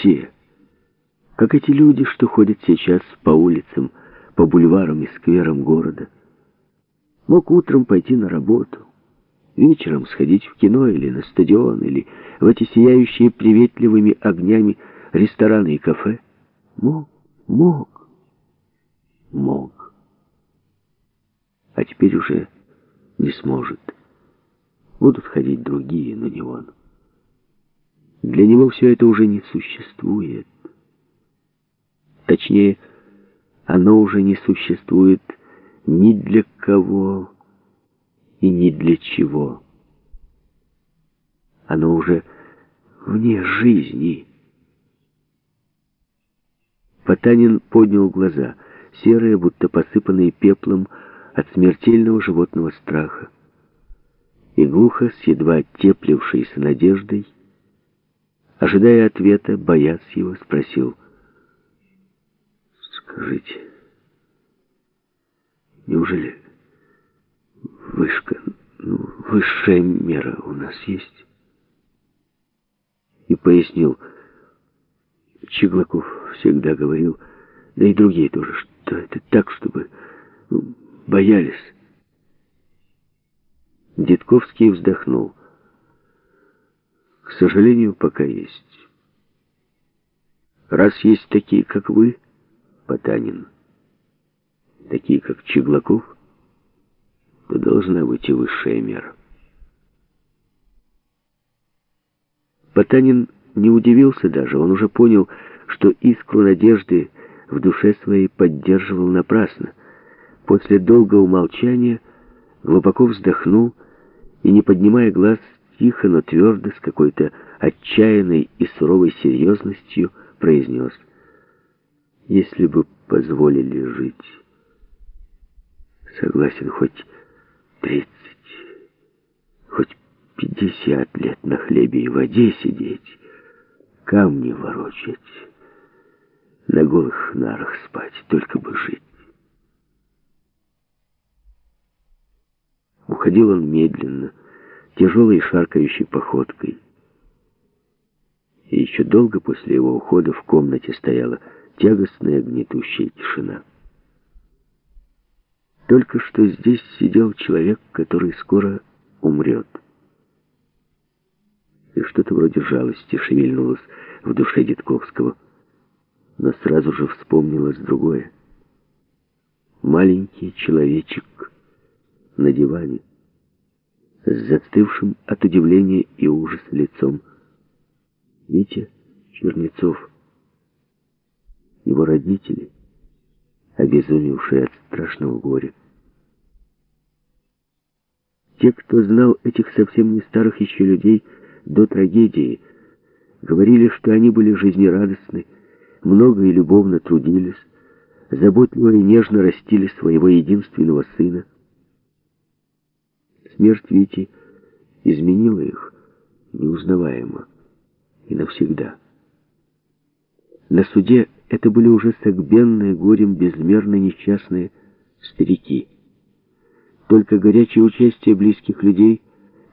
все. Как эти люди, что ходят сейчас по улицам, по бульварам и скверам города. Мог утром пойти на работу, вечером сходить в кино или на стадион, или в эти сияющие приветливыми огнями рестораны и кафе. Мог, мог, мог. А теперь уже не сможет. Будут ходить другие, но не он. Для него все это уже не существует. Точнее, оно уже не существует ни для кого и ни для чего. Оно уже вне жизни. Потанин поднял глаза, серые, будто посыпанные пеплом от смертельного животного страха. И глухо, с едва оттеплившейся надеждой, ожидая ответа, боясь его, спросил, «Скажите, неужели вышка, ну, высшая мера у нас есть?» И пояснил, Чеглаков всегда говорил, да и другие тоже, что это так, чтобы ну, боялись. Дедковский вздохнул. К сожалению, пока есть. Раз есть такие, как вы, Потанин, такие, как Чеглаков, то должна быть и высшая мера. Потанин не удивился даже, он уже понял, что искру надежды в душе своей поддерживал напрасно. После долгого молчания глубоко вздохнул и, не поднимая глаз, тихо, но твердо, с какой-то отчаянной и суровой серьезностью произнес. «Если бы позволили жить, согласен хоть тридцать, хоть пятьдесят лет на хлебе и воде сидеть, камни ворочать, на голых нарах спать, только бы жить». Уходил он медленно, тяжелой шаркающей походкой. И еще долго после его ухода в комнате стояла тягостная гнетущая тишина. Только что здесь сидел человек, который скоро умрет. И что-то вроде жалости шевельнулось в душе Дедковского. Но сразу же вспомнилось другое. Маленький человечек на диване с застывшим от удивления и ужаса лицом. Витя Чернецов, его родители, обезумевшие от страшного горя. Те, кто знал этих совсем не старых еще людей до трагедии, говорили, что они были жизнерадостны, много и любовно трудились, заботливо и нежно растили своего единственного сына, Смерть Вити изменила их неузнаваемо и навсегда. На суде это были уже согбенные горем безмерно несчастные старики. Только горячее участие близких людей,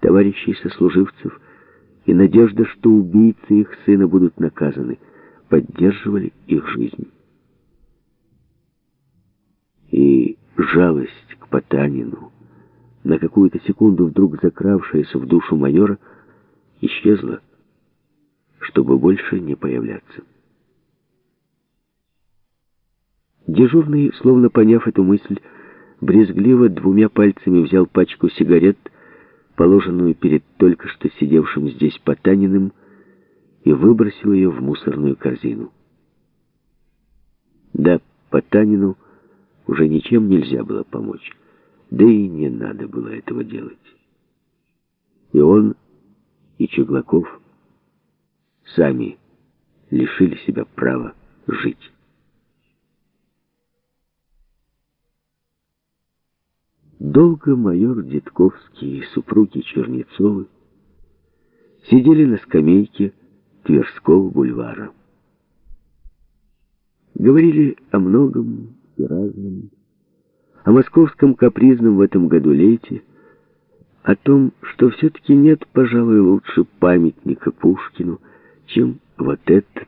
товарищей сослуживцев и надежда, что убийцы их сына будут наказаны, поддерживали их жизнь. И жалость к Потанину, на какую-то секунду вдруг закравшаяся в душу майора, исчезла, чтобы больше не появляться. Дежурный, словно поняв эту мысль, брезгливо двумя пальцами взял пачку сигарет, положенную перед только что сидевшим здесь Потаниным, и выбросил ее в мусорную корзину. Да, Потанину уже ничем нельзя было помочь. Да и не надо было этого делать. И он, и Чеглаков сами лишили себя права жить. Долго майор Дедковский и супруги Чернецовы сидели на скамейке Тверского бульвара. Говорили о многом и разном о московском капризном в этом году лете, о том, что все-таки нет, пожалуй, лучше памятника Пушкину, чем вот этот